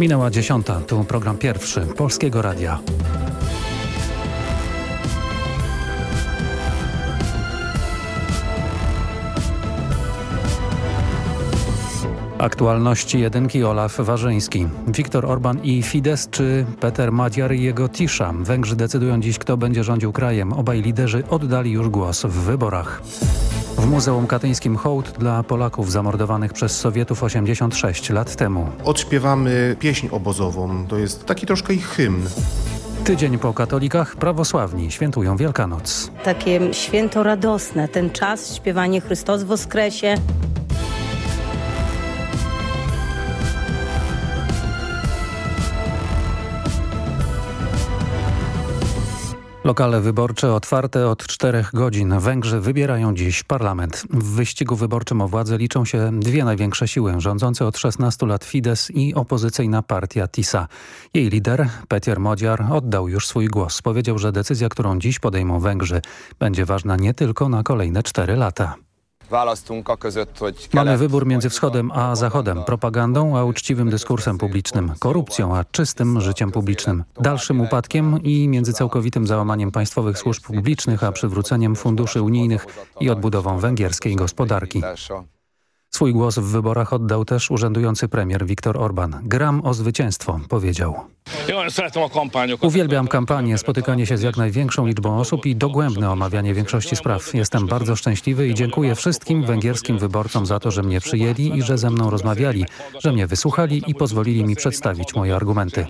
Minęła dziesiąta, tu program pierwszy Polskiego Radia. Aktualności jedynki Olaf Warzyński. Viktor Orban i Fidesz czy Peter Madziar i jego Tisza. Węgrzy decydują dziś kto będzie rządził krajem. Obaj liderzy oddali już głos w wyborach. W Muzeum Katyńskim hołd dla Polaków zamordowanych przez Sowietów 86 lat temu. Odśpiewamy pieśń obozową, to jest taki troszkę ich hymn. Tydzień po katolikach prawosławni świętują Wielkanoc. Takie święto radosne, ten czas, śpiewanie Chrystus Woskresie. Lokale wyborcze otwarte od czterech godzin. Węgrzy wybierają dziś parlament. W wyścigu wyborczym o władzę liczą się dwie największe siły, rządzące od 16 lat Fidesz i opozycyjna partia TISA. Jej lider, Peter Modziar, oddał już swój głos. Powiedział, że decyzja, którą dziś podejmą Węgrzy, będzie ważna nie tylko na kolejne cztery lata. Mamy wybór między wschodem a zachodem, propagandą a uczciwym dyskursem publicznym, korupcją a czystym życiem publicznym, dalszym upadkiem i między całkowitym załamaniem państwowych służb publicznych a przywróceniem funduszy unijnych i odbudową węgierskiej gospodarki. Swój głos w wyborach oddał też urzędujący premier Viktor Orban. Gram o zwycięstwo, powiedział. Uwielbiam kampanię, spotykanie się z jak największą liczbą osób i dogłębne omawianie większości spraw. Jestem bardzo szczęśliwy i dziękuję wszystkim węgierskim wyborcom za to, że mnie przyjęli i że ze mną rozmawiali, że mnie wysłuchali i pozwolili mi przedstawić moje argumenty.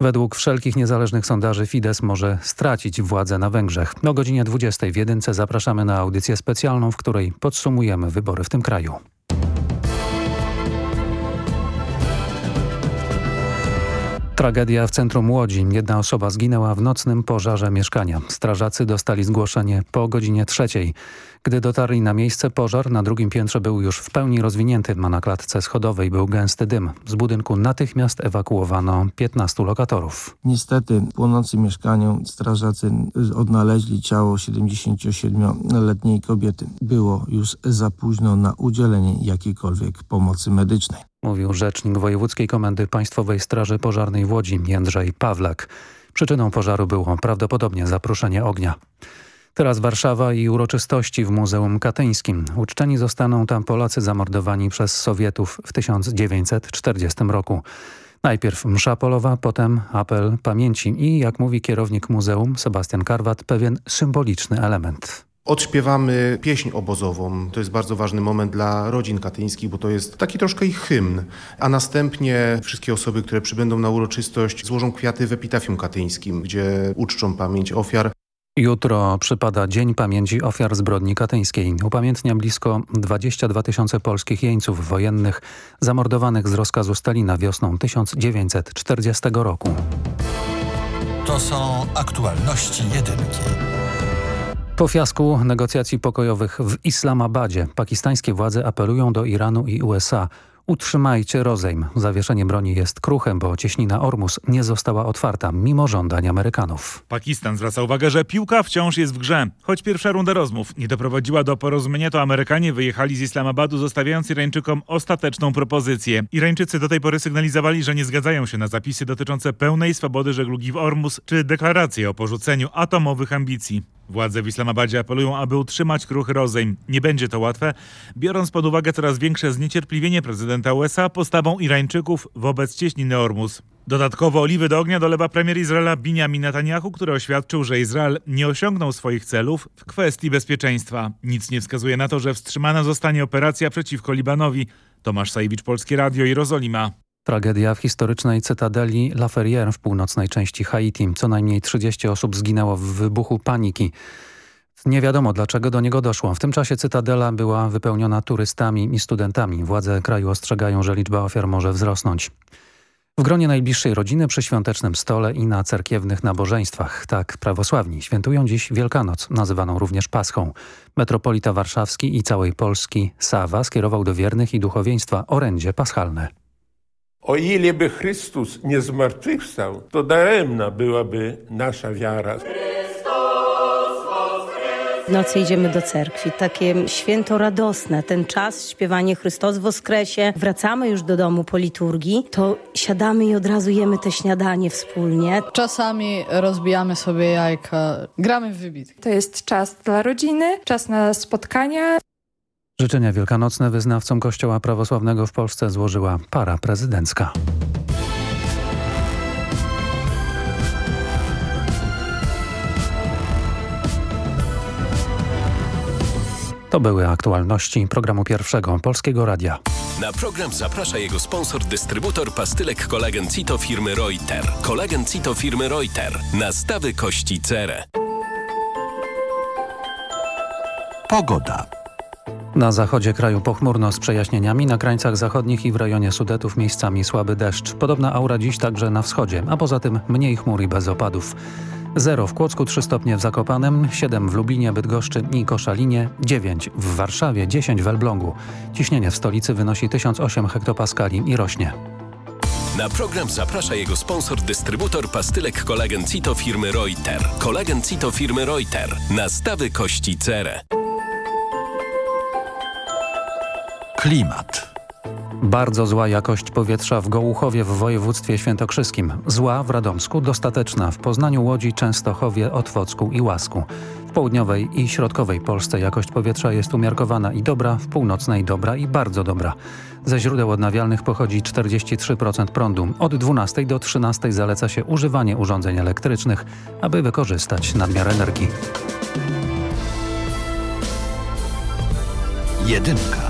Według wszelkich niezależnych sondaży Fidesz może stracić władzę na Węgrzech. O godzinie 20 w Jedynce zapraszamy na audycję specjalną, w której podsumujemy wybory w tym kraju. Tragedia w centrum Łodzi. Jedna osoba zginęła w nocnym pożarze mieszkania. Strażacy dostali zgłoszenie po godzinie trzeciej. Gdy dotarli na miejsce, pożar na drugim piętrze był już w pełni rozwinięty, a na klatce schodowej był gęsty dym. Z budynku natychmiast ewakuowano 15 lokatorów. Niestety w płonącym mieszkaniu strażacy odnaleźli ciało 77-letniej kobiety. Było już za późno na udzielenie jakiejkolwiek pomocy medycznej. Mówił rzecznik Wojewódzkiej Komendy Państwowej Straży Pożarnej w Łodzi Jędrzej Pawlak. Przyczyną pożaru było prawdopodobnie zaproszenie ognia. Teraz Warszawa i uroczystości w Muzeum Katyńskim. Uczczeni zostaną tam Polacy zamordowani przez Sowietów w 1940 roku. Najpierw msza polowa, potem apel pamięci i, jak mówi kierownik muzeum Sebastian Karwat, pewien symboliczny element. Odśpiewamy pieśń obozową. To jest bardzo ważny moment dla rodzin katyńskich, bo to jest taki troszkę ich hymn. A następnie wszystkie osoby, które przybędą na uroczystość, złożą kwiaty w epitafium katyńskim, gdzie uczczą pamięć ofiar. Jutro przypada Dzień Pamięci Ofiar Zbrodni Katyńskiej. Upamiętnia blisko 22 tysiące polskich jeńców wojennych zamordowanych z rozkazu Stalina wiosną 1940 roku. To są aktualności jedynki. Po fiasku negocjacji pokojowych w Islamabadzie pakistańskie władze apelują do Iranu i USA Utrzymajcie rozejm. Zawieszenie broni jest kruchem, bo cieśnina Ormus nie została otwarta, mimo żądań Amerykanów. Pakistan zwraca uwagę, że piłka wciąż jest w grze. Choć pierwsza runda rozmów nie doprowadziła do porozumienia, to Amerykanie wyjechali z Islamabadu, zostawiając Irańczykom ostateczną propozycję. Irańczycy do tej pory sygnalizowali, że nie zgadzają się na zapisy dotyczące pełnej swobody żeglugi w Ormus, czy deklarację o porzuceniu atomowych ambicji. Władze w Islamabadzie apelują, aby utrzymać kruchy rozejm. Nie będzie to łatwe, biorąc pod uwagę coraz większe zniecierpliwienie prezydenta USA postawą Irańczyków wobec cieśniny Ormus. Dodatkowo oliwy do ognia dolewa premier Izraela Binyamin Netanyahu, który oświadczył, że Izrael nie osiągnął swoich celów w kwestii bezpieczeństwa. Nic nie wskazuje na to, że wstrzymana zostanie operacja przeciwko Libanowi. Tomasz Sajewicz, Polskie Radio, Jerozolima. Tragedia w historycznej cytadeli La Ferrière w północnej części Haiti. Co najmniej 30 osób zginęło w wybuchu paniki. Nie wiadomo dlaczego do niego doszło. W tym czasie cytadela była wypełniona turystami i studentami. Władze kraju ostrzegają, że liczba ofiar może wzrosnąć. W gronie najbliższej rodziny przy świątecznym stole i na cerkiewnych nabożeństwach. Tak prawosławni świętują dziś Wielkanoc, nazywaną również Paschą. Metropolita Warszawski i całej Polski Sawa skierował do wiernych i duchowieństwa orędzie paschalne. O ile by Chrystus nie zmartwychwstał, to daremna byłaby nasza wiara. W nocy idziemy do cerkwi. Takie święto radosne, ten czas, śpiewanie Chrystus w Woskresie. Wracamy już do domu po liturgii, to siadamy i od razu jemy te śniadanie wspólnie. Czasami rozbijamy sobie jajka, gramy w wybitki. To jest czas dla rodziny, czas na spotkania. Życzenia wielkanocne wyznawcom Kościoła Prawosławnego w Polsce złożyła para prezydencka. To były aktualności programu pierwszego Polskiego Radia. Na program zaprasza jego sponsor, dystrybutor pastylek kolagen Cito firmy Reuter. Kolagen Cito firmy Reuter. Nastawy kości cerę. Pogoda. Na zachodzie kraju pochmurno z przejaśnieniami, na krańcach zachodnich i w rejonie Sudetów miejscami słaby deszcz. Podobna aura dziś także na wschodzie, a poza tym mniej chmur i bez opadów. 0 w Kłodzku, 3 stopnie w Zakopanem, 7 w Lublinie, Bydgoszczy i Koszalinie, 9 w Warszawie, 10 w Elblągu. Ciśnienie w stolicy wynosi 1008 hektopaskali i rośnie. Na program zaprasza jego sponsor, dystrybutor pastylek kolagen Cito firmy Reuter. Kolagen Cito firmy Reuter. Nastawy kości cerę. Klimat. Bardzo zła jakość powietrza w Gołuchowie w województwie świętokrzyskim. Zła w Radomsku, dostateczna w Poznaniu, Łodzi, Częstochowie, Otwocku i Łasku. W południowej i środkowej Polsce jakość powietrza jest umiarkowana i dobra, w północnej dobra i bardzo dobra. Ze źródeł odnawialnych pochodzi 43% prądu. Od 12 do 13 zaleca się używanie urządzeń elektrycznych, aby wykorzystać nadmiar energii. Jedynka.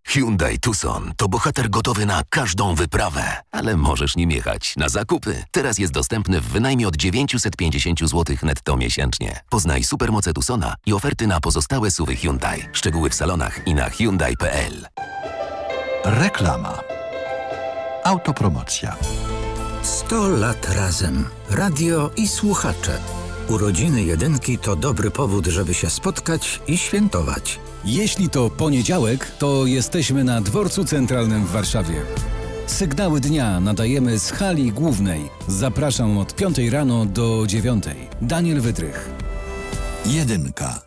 Hyundai Tucson to bohater gotowy na każdą wyprawę, ale możesz nim jechać na zakupy. Teraz jest dostępny w wynajmie od 950 zł netto miesięcznie. Poznaj supermoce Tucsona i oferty na pozostałe suwy Hyundai. Szczegóły w salonach i na hyundai.pl. Reklama. Autopromocja. 100 lat razem. Radio i słuchacze. Urodziny jedynki to dobry powód, żeby się spotkać i świętować. Jeśli to poniedziałek, to jesteśmy na Dworcu Centralnym w Warszawie. Sygnały dnia nadajemy z hali głównej. Zapraszam od 5 rano do 9. Daniel Wydrych. Jedynka.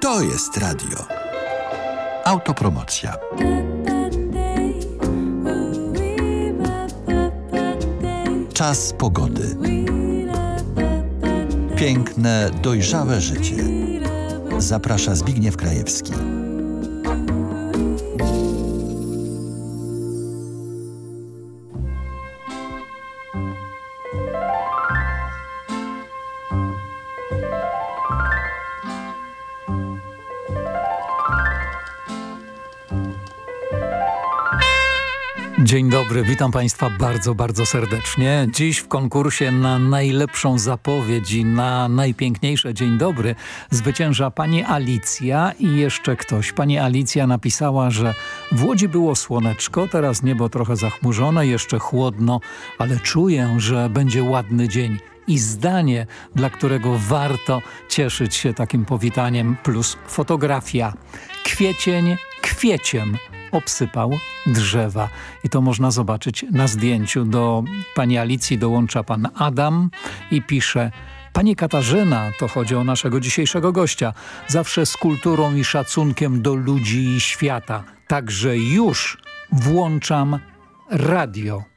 To jest radio. Autopromocja. Czas pogody. Piękne, dojrzałe życie. Zaprasza Zbigniew Krajewski. Dzień dobry, witam Państwa bardzo, bardzo serdecznie. Dziś w konkursie na najlepszą zapowiedź i na najpiękniejsze dzień dobry zwycięża pani Alicja i jeszcze ktoś. Pani Alicja napisała, że w Łodzi było słoneczko, teraz niebo trochę zachmurzone, jeszcze chłodno, ale czuję, że będzie ładny dzień i zdanie, dla którego warto cieszyć się takim powitaniem, plus fotografia. Kwiecień kwieciem obsypał drzewa. I to można zobaczyć na zdjęciu. Do pani Alicji dołącza pan Adam i pisze Pani Katarzyna, to chodzi o naszego dzisiejszego gościa, zawsze z kulturą i szacunkiem do ludzi i świata. Także już włączam radio.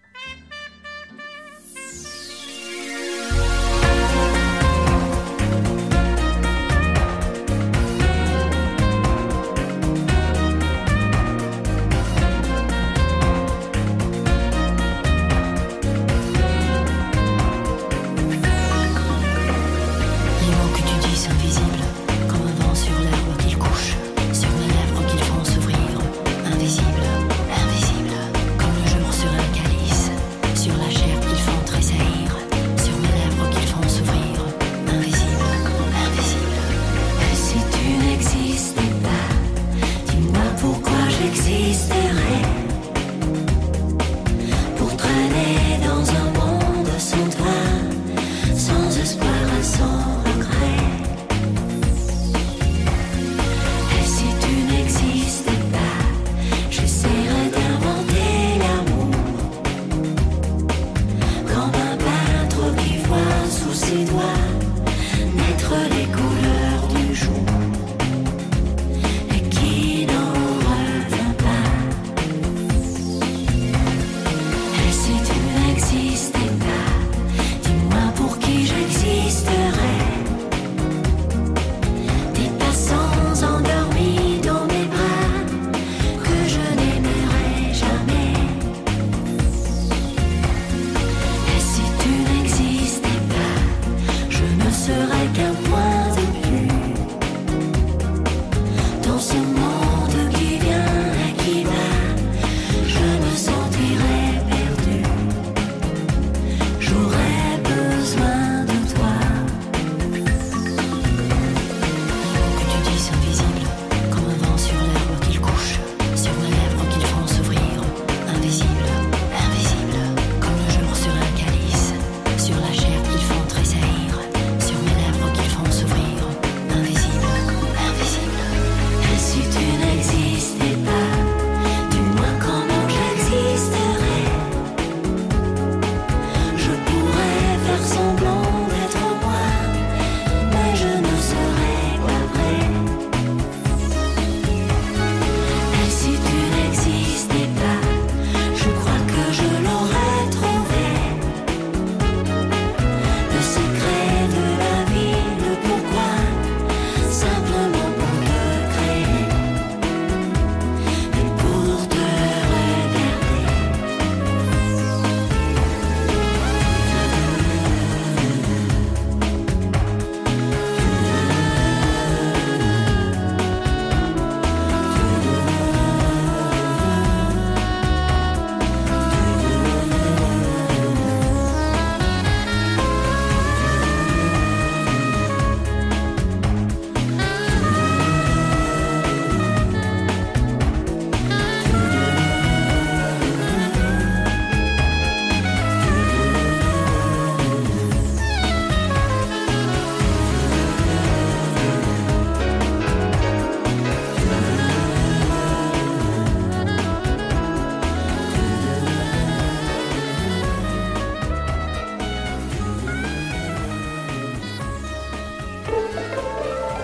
Sur la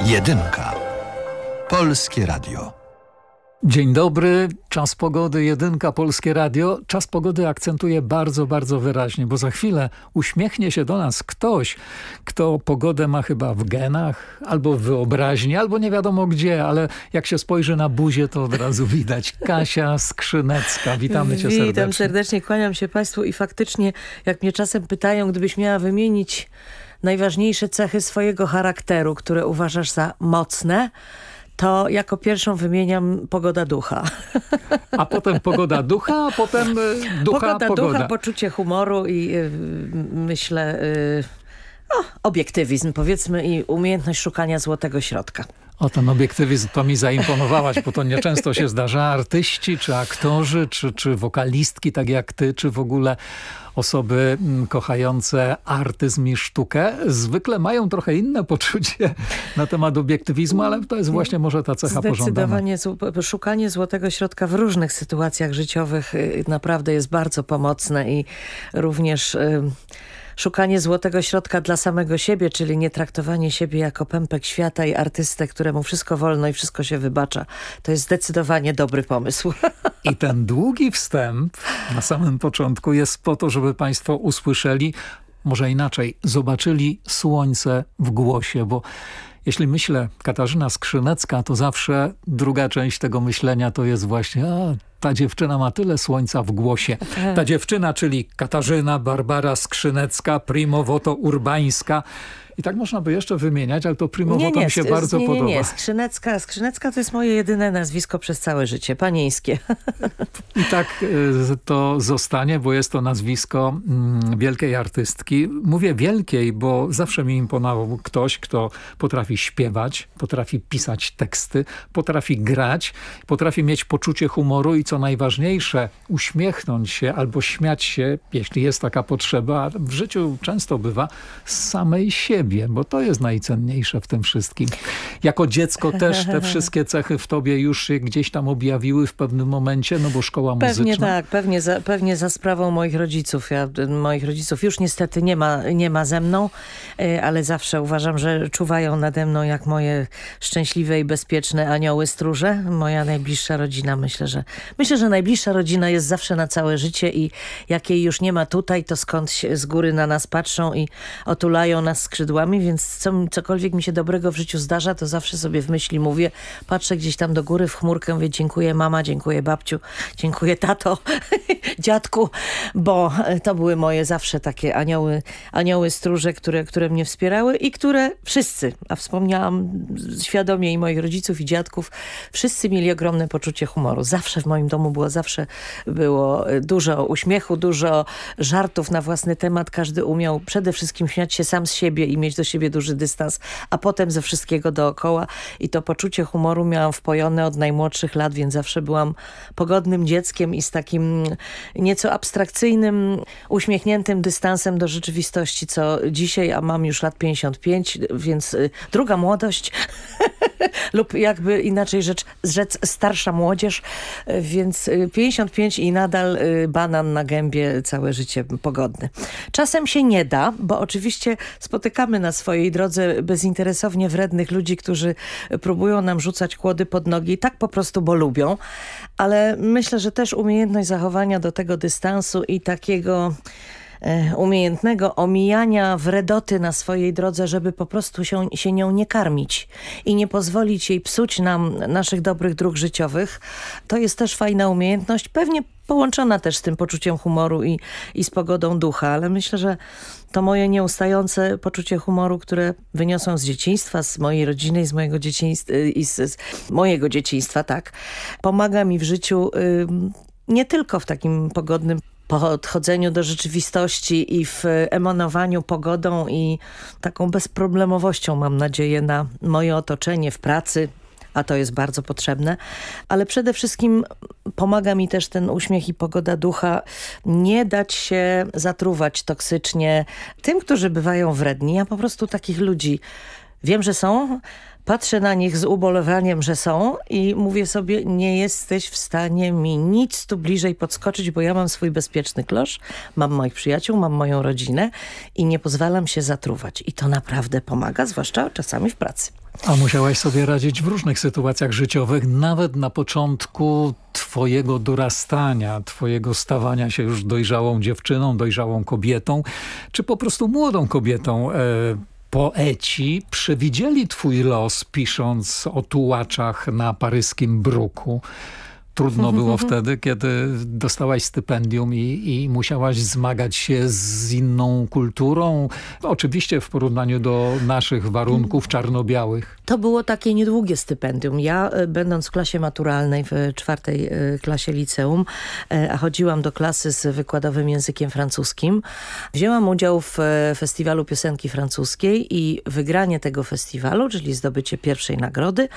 Jedynka. Polskie Radio. Dzień dobry, czas pogody, jedynka Polskie Radio. Czas pogody akcentuje bardzo, bardzo wyraźnie, bo za chwilę uśmiechnie się do nas ktoś, kto pogodę ma chyba w genach, albo w wyobraźni, albo nie wiadomo gdzie, ale jak się spojrzy na buzię, to od razu widać. Kasia Skrzynecka, witamy cię serdecznie. Witam serdecznie, kłaniam się Państwu i faktycznie, jak mnie czasem pytają, gdybyś miała wymienić najważniejsze cechy swojego charakteru, które uważasz za mocne, to jako pierwszą wymieniam pogoda ducha. A potem pogoda ducha, a potem e, ducha pogoda. Pogoda ducha, poczucie humoru i yy, myślę... Yy, o, obiektywizm powiedzmy i umiejętność szukania złotego środka. O, ten obiektywizm to mi zaimponowałaś, bo to nieczęsto się zdarza. Artyści, czy aktorzy, czy, czy wokalistki, tak jak ty, czy w ogóle osoby mm, kochające artyzm i sztukę zwykle mają trochę inne poczucie na temat obiektywizmu, ale to jest właśnie może ta cecha Zdecydowanie pożądana. szukanie złotego środka w różnych sytuacjach życiowych y, naprawdę jest bardzo pomocne i również... Yy, szukanie złotego środka dla samego siebie, czyli nie traktowanie siebie jako pępek świata i artystę, któremu wszystko wolno i wszystko się wybacza. To jest zdecydowanie dobry pomysł. I ten długi wstęp na samym początku jest po to, żeby Państwo usłyszeli, może inaczej, zobaczyli słońce w głosie, bo jeśli myślę Katarzyna Skrzynecka, to zawsze druga część tego myślenia to jest właśnie a, ta dziewczyna ma tyle słońca w głosie. Ta dziewczyna, czyli Katarzyna, Barbara Skrzynecka, Primo Voto Urbańska, i tak można by jeszcze wymieniać, ale to Primowo mi się bardzo nie, nie, podoba. Nie, Skrzynecka. Skrzynecka to jest moje jedyne nazwisko przez całe życie, panieńskie. I tak y, to zostanie, bo jest to nazwisko mm, wielkiej artystki. Mówię wielkiej, bo zawsze mi imponował ktoś, kto potrafi śpiewać, potrafi pisać teksty, potrafi grać, potrafi mieć poczucie humoru i co najważniejsze, uśmiechnąć się albo śmiać się, jeśli jest taka potrzeba. W życiu często bywa z samej siebie siebie, bo to jest najcenniejsze w tym wszystkim. Jako dziecko też te wszystkie cechy w tobie już się gdzieś tam objawiły w pewnym momencie, no bo szkoła muzyczna. Pewnie tak, pewnie za, pewnie za sprawą moich rodziców. Ja, moich rodziców już niestety nie ma, nie ma ze mną, y, ale zawsze uważam, że czuwają nade mną jak moje szczęśliwe i bezpieczne anioły stróże. Moja najbliższa rodzina, myślę, że myślę, że najbliższa rodzina jest zawsze na całe życie i jak jej już nie ma tutaj, to skąd z góry na nas patrzą i otulają nas skrzydłami skrzydłami, więc co, cokolwiek mi się dobrego w życiu zdarza, to zawsze sobie w myśli mówię, patrzę gdzieś tam do góry w chmurkę, mówię dziękuję mama, dziękuję babciu, dziękuję tato, dziadku, bo to były moje zawsze takie anioły, anioły stróże, które, które mnie wspierały i które wszyscy, a wspomniałam świadomie i moich rodziców i dziadków, wszyscy mieli ogromne poczucie humoru. Zawsze w moim domu było, zawsze było dużo uśmiechu, dużo żartów na własny temat. Każdy umiał przede wszystkim śmiać się sam z siebie i mieć do siebie duży dystans, a potem ze wszystkiego dookoła i to poczucie humoru miałam wpojone od najmłodszych lat, więc zawsze byłam pogodnym dzieckiem i z takim nieco abstrakcyjnym, uśmiechniętym dystansem do rzeczywistości, co dzisiaj, a mam już lat 55, więc y, druga młodość lub jakby inaczej rzecz, rzec starsza młodzież, więc 55 i nadal y, banan na gębie całe życie pogodny. Czasem się nie da, bo oczywiście spotykamy na swojej drodze bezinteresownie wrednych ludzi, którzy próbują nam rzucać kłody pod nogi tak po prostu, bo lubią, ale myślę, że też umiejętność zachowania do tego dystansu i takiego E, umiejętnego omijania wredoty na swojej drodze, żeby po prostu się, się nią nie karmić i nie pozwolić jej psuć nam naszych dobrych dróg życiowych. To jest też fajna umiejętność, pewnie połączona też z tym poczuciem humoru i, i z pogodą ducha, ale myślę, że to moje nieustające poczucie humoru, które wyniosłam z dzieciństwa, z mojej rodziny i z mojego dzieciństwa, i z, z mojego dzieciństwa, tak, pomaga mi w życiu nie tylko w takim pogodnym podchodzeniu do rzeczywistości i w emanowaniu pogodą i taką bezproblemowością, mam nadzieję, na moje otoczenie w pracy, a to jest bardzo potrzebne, ale przede wszystkim pomaga mi też ten uśmiech i pogoda ducha nie dać się zatruwać toksycznie tym, którzy bywają wredni. Ja po prostu takich ludzi wiem, że są, Patrzę na nich z ubolewaniem, że są i mówię sobie, nie jesteś w stanie mi nic tu bliżej podskoczyć, bo ja mam swój bezpieczny klosz, mam moich przyjaciół, mam moją rodzinę i nie pozwalam się zatruwać. I to naprawdę pomaga, zwłaszcza czasami w pracy. A musiałaś sobie radzić w różnych sytuacjach życiowych, nawet na początku twojego dorastania, twojego stawania się już dojrzałą dziewczyną, dojrzałą kobietą, czy po prostu młodą kobietą. E, poeci przewidzieli twój los, pisząc o tułaczach na paryskim bruku. Trudno było wtedy, kiedy dostałaś stypendium i, i musiałaś zmagać się z inną kulturą. Oczywiście w porównaniu do naszych warunków czarno-białych. To było takie niedługie stypendium. Ja e, będąc w klasie maturalnej, w czwartej e, klasie liceum, e, a chodziłam do klasy z wykładowym językiem francuskim, wzięłam udział w festiwalu piosenki francuskiej i wygranie tego festiwalu, czyli zdobycie pierwszej nagrody.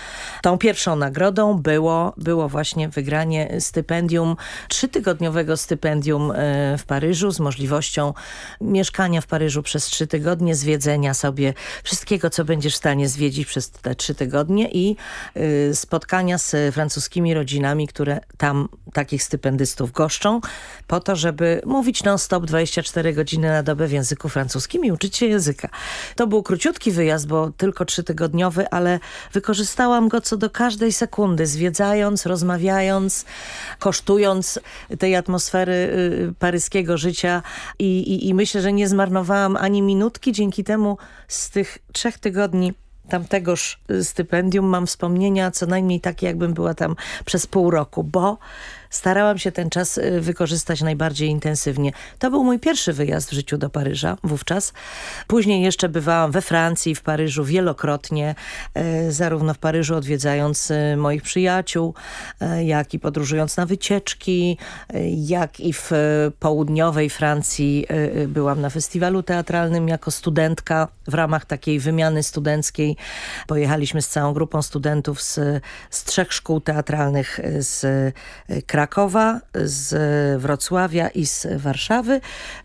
Tą pierwszą nagrodą było, było właśnie wygranie wygranie stypendium, trzytygodniowego stypendium e, w Paryżu z możliwością mieszkania w Paryżu przez trzy tygodnie, zwiedzenia sobie wszystkiego, co będziesz w stanie zwiedzić przez te trzy tygodnie i e, spotkania z francuskimi rodzinami, które tam takich stypendystów goszczą, po to, żeby mówić non-stop 24 godziny na dobę w języku francuskim i uczyć się języka. To był króciutki wyjazd, bo tylko trzytygodniowy, ale wykorzystałam go co do każdej sekundy, zwiedzając, rozmawiając, kosztując tej atmosfery y, paryskiego życia i, i, i myślę, że nie zmarnowałam ani minutki. Dzięki temu z tych trzech tygodni tamtegoż stypendium mam wspomnienia co najmniej takie, jakbym była tam przez pół roku, bo starałam się ten czas y, wykorzystać najbardziej intensywnie. To był mój pierwszy wyjazd w życiu do Paryża wówczas. Później jeszcze bywałam we Francji, w Paryżu wielokrotnie, y, zarówno w Paryżu odwiedzając y, moich przyjaciół, jak i podróżując na wycieczki, jak i w południowej Francji byłam na festiwalu teatralnym jako studentka w ramach takiej wymiany studenckiej. Pojechaliśmy z całą grupą studentów z, z trzech szkół teatralnych z Krakowa, Krakowa, z Wrocławia i z Warszawy.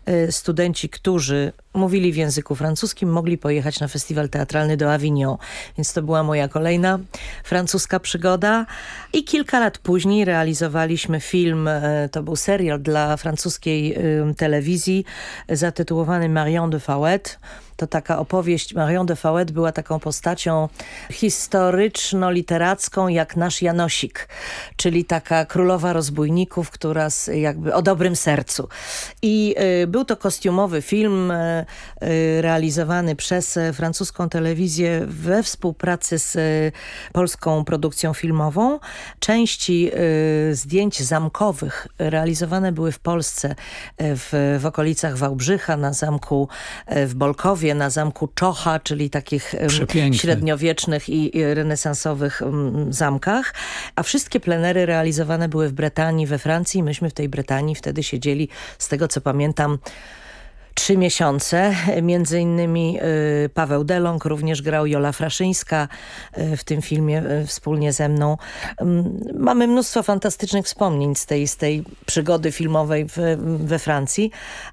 Y, studenci, którzy mówili w języku francuskim, mogli pojechać na festiwal teatralny do Avignon. Więc to była moja kolejna francuska przygoda. I kilka lat później realizowaliśmy film, y, to był serial dla francuskiej telewizji zatytułowany Marion de Fauette to taka opowieść. Marion de Fauette była taką postacią historyczno-literacką jak nasz Janosik, czyli taka królowa rozbójników, która z, jakby o dobrym sercu. I y, był to kostiumowy film y, realizowany przez francuską telewizję we współpracy z y, polską produkcją filmową. Części y, zdjęć zamkowych realizowane były w Polsce y, w, w okolicach Wałbrzycha, na zamku w Bolkowie, na zamku Czocha, czyli takich Przepiękny. średniowiecznych i renesansowych zamkach. A wszystkie plenery realizowane były w Brytanii, we Francji. Myśmy w tej Brytanii wtedy siedzieli, z tego co pamiętam, trzy miesiące. Między innymi y, Paweł Delong również grał, Jola Fraszyńska y, w tym filmie y, wspólnie ze mną. Mm, mamy mnóstwo fantastycznych wspomnień z tej, z tej przygody filmowej w, we Francji,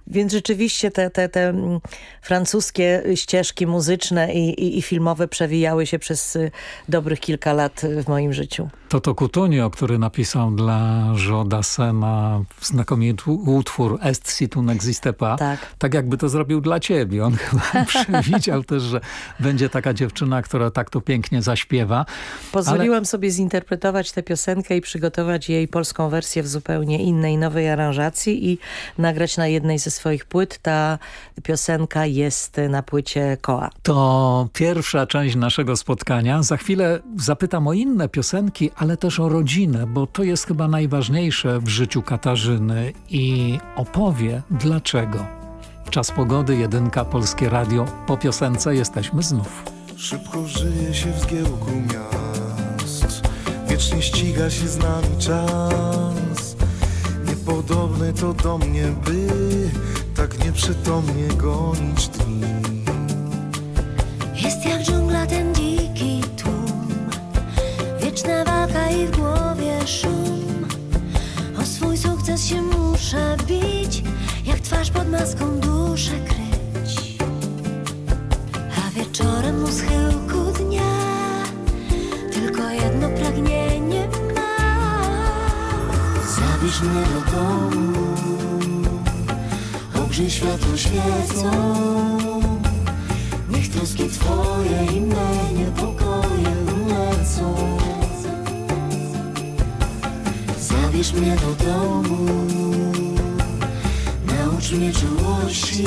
więc rzeczywiście te, te, te mm, francuskie ścieżki muzyczne i, i, i filmowe przewijały się przez dobrych kilka lat w moim życiu. Toto Coutinho, który napisał dla Jo Dassena znakomity utwór Est si tu n'existe pas, tak. Tak jakby to zrobił dla ciebie. On chyba przewidział też, że będzie taka dziewczyna, która tak to pięknie zaśpiewa. Pozwoliłam ale... sobie zinterpretować tę piosenkę i przygotować jej polską wersję w zupełnie innej, nowej aranżacji i nagrać na jednej ze swoich płyt. Ta piosenka jest na płycie Koa. To pierwsza część naszego spotkania. Za chwilę zapytam o inne piosenki, ale też o rodzinę, bo to jest chyba najważniejsze w życiu Katarzyny i opowie dlaczego. Czas pogody, jedynka, Polskie Radio. Po piosence jesteśmy znów. Szybko żyje się w zgiełku miast, wiecznie ściga się z nami czas. Niepodobne to do mnie, by tak nieprzytomnie gonić dni. Do domu Ogrzej światło świecą Niech troski Twoje i me niepokoje ulecą. Zabierz mnie do domu Naucz mnie czułości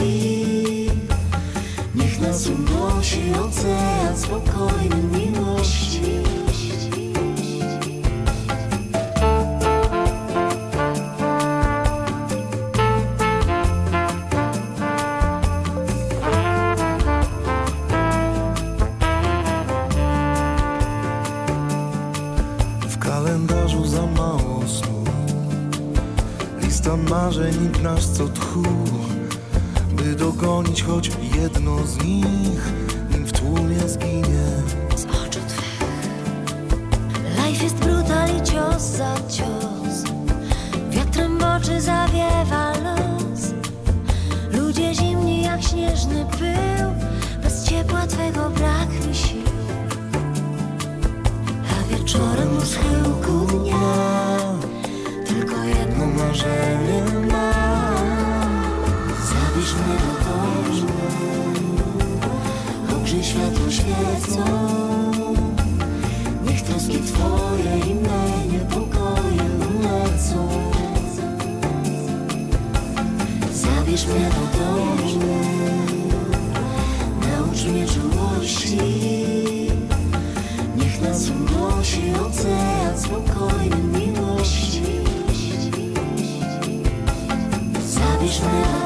Niech nas unosi ocean spokojny miłości Ogrzej światło świecą. Niech troski Twoje i me niepokoje ulecą Zabierz mnie do domu. Naucz mnie czułości. Niech nas unosi ocean spokojny miłości. Zabierz mnie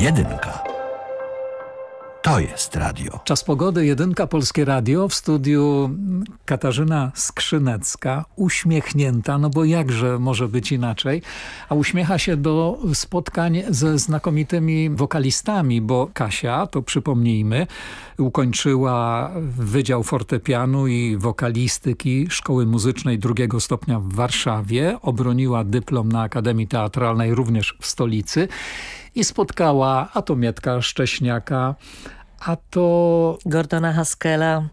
Jedynka. To jest radio. Czas pogody, jedynka Polskie Radio, w studiu Katarzyna Skrzynecka, uśmiechnięta, no bo jakże może być inaczej, a uśmiecha się do spotkań ze znakomitymi wokalistami, bo Kasia, to przypomnijmy, ukończyła Wydział Fortepianu i Wokalistyki Szkoły Muzycznej drugiego stopnia w Warszawie, obroniła dyplom na Akademii Teatralnej również w stolicy i spotkała a to Mietka Szcześniaka, a to... Gordona Haskella.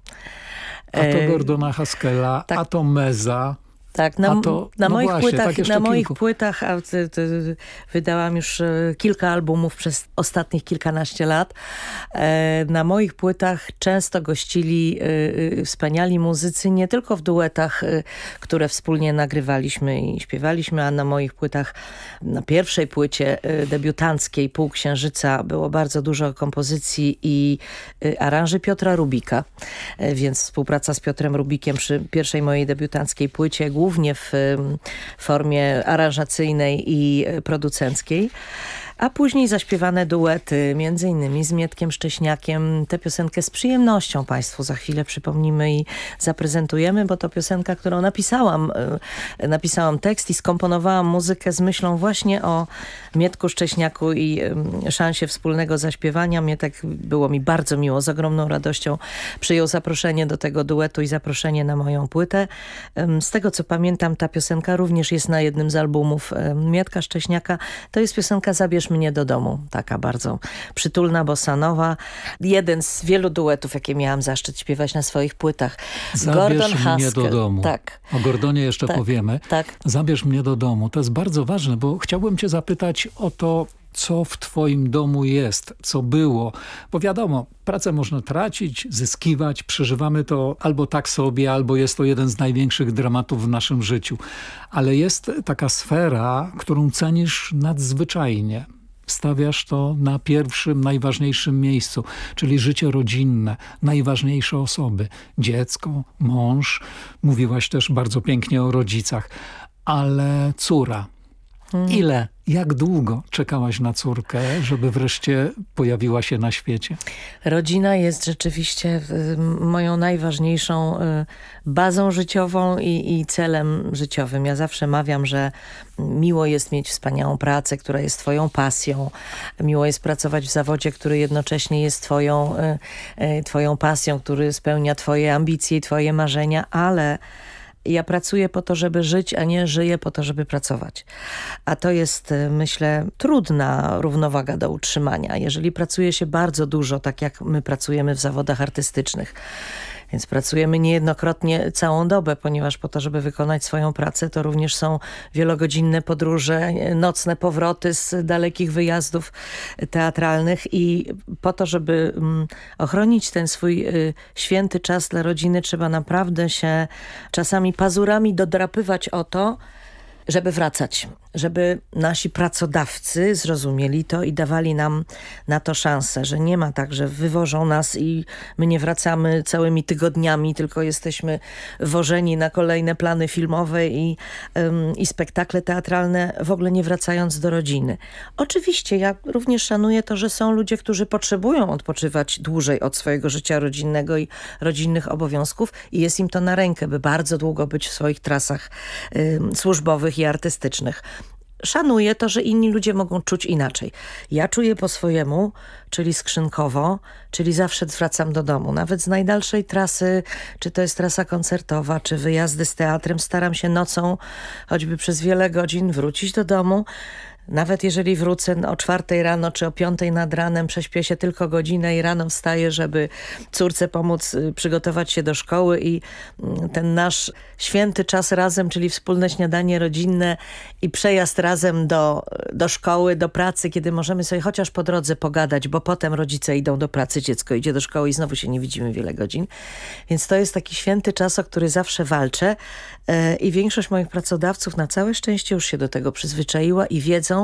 A to E, Gordona Haskella, a to Meza. Tak, na, to, na no moich właśnie, płytach, tak na moich kilku. płytach a, ty, ty, wydałam już e, kilka albumów przez ostatnich kilkanaście lat. E, na moich płytach często gościli e, e, wspaniali muzycy, nie tylko w duetach, e, które wspólnie nagrywaliśmy i śpiewaliśmy, a na moich płytach, na pierwszej płycie e, debiutanckiej Półksiężyca było bardzo dużo kompozycji i e, aranży Piotra Rubika, E, więc współpraca z Piotrem Rubikiem przy pierwszej mojej debiutanckiej płycie, głównie w formie aranżacyjnej i producenckiej. A później zaśpiewane duety, między innymi z Mietkiem Szcześniakiem. Tę piosenkę z przyjemnością Państwu za chwilę przypomnimy i zaprezentujemy, bo to piosenka, którą napisałam. E, napisałam tekst i skomponowałam muzykę z myślą właśnie o Mietku Szcześniaku i szansie wspólnego zaśpiewania. Mietek było mi bardzo miło, z ogromną radością przyjął zaproszenie do tego duetu i zaproszenie na moją płytę. Z tego co pamiętam, ta piosenka również jest na jednym z albumów Mietka Szcześniaka. To jest piosenka Zabierz mnie do domu. Taka bardzo przytulna, bosanowa. Jeden z wielu duetów, jakie miałam zaszczyt śpiewać na swoich płytach. Zabierz Gordon mnie Haskell. do domu. Tak. O Gordonie jeszcze tak, powiemy. Tak. Zabierz mnie do domu. To jest bardzo ważne, bo chciałbym cię zapytać o to, co w twoim domu jest, co było. Bo wiadomo, pracę można tracić, zyskiwać, przeżywamy to albo tak sobie, albo jest to jeden z największych dramatów w naszym życiu. Ale jest taka sfera, którą cenisz nadzwyczajnie stawiasz to na pierwszym, najważniejszym miejscu, czyli życie rodzinne, najważniejsze osoby, dziecko, mąż, mówiłaś też bardzo pięknie o rodzicach, ale córa. Hmm. Ile jak długo czekałaś na córkę, żeby wreszcie pojawiła się na świecie? Rodzina jest rzeczywiście y, moją najważniejszą y, bazą życiową i, i, celem życiowym. Ja zawsze mawiam, że miło jest mieć wspaniałą pracę, która jest twoją pasją. Miło jest pracować w zawodzie, który jednocześnie jest twoją, y, twoją pasją, który spełnia twoje ambicje i twoje marzenia, ale ja pracuję po to, żeby żyć, a nie żyję po to, żeby pracować. A to jest, y, myślę, trudna równowaga do utrzymania. Jeżeli pracuje się bardzo dużo, tak jak my pracujemy w zawodach artystycznych, więc pracujemy niejednokrotnie całą dobę, ponieważ po to, żeby wykonać swoją pracę, to również są wielogodzinne podróże, nocne powroty z dalekich wyjazdów teatralnych i po to, żeby mm, ochronić ten swój y, święty czas dla rodziny, trzeba naprawdę się czasami pazurami dodrapywać o to, żeby wracać, żeby nasi pracodawcy zrozumieli to i dawali nam na to szansę, że nie ma tak, że wywożą nas i my nie wracamy całymi tygodniami, tylko jesteśmy wożeni na kolejne plany filmowe i, um, i spektakle teatralne, w ogóle nie wracając do rodziny. Oczywiście ja również szanuję to, że są ludzie, którzy potrzebują odpoczywać dłużej od swojego życia rodzinnego i rodzinnych obowiązków i jest im to na rękę, by bardzo długo być w swoich trasach um, służbowych i artystycznych szanuję to, że inni ludzie mogą czuć inaczej. Ja czuję po swojemu, czyli skrzynkowo, czyli zawsze wracam do domu. Nawet z najdalszej trasy, czy to jest trasa koncertowa, czy wyjazdy z teatrem, staram się nocą, choćby przez wiele godzin wrócić do domu, nawet jeżeli wrócę o czwartej rano czy o piątej nad ranem, prześpię się tylko godzinę i rano wstaję, żeby córce pomóc y, przygotować się do szkoły i mm, ten nasz święty czas razem, czyli wspólne śniadanie rodzinne i przejazd razem do, do szkoły, do pracy, kiedy możemy sobie chociaż po drodze pogadać, bo potem rodzice idą do pracy, dziecko idzie do szkoły i znowu się nie widzimy wiele godzin. Więc to jest taki święty czas, o który zawsze walczę e, i większość moich pracodawców na całe szczęście już się do tego przyzwyczaiła i wiedzą,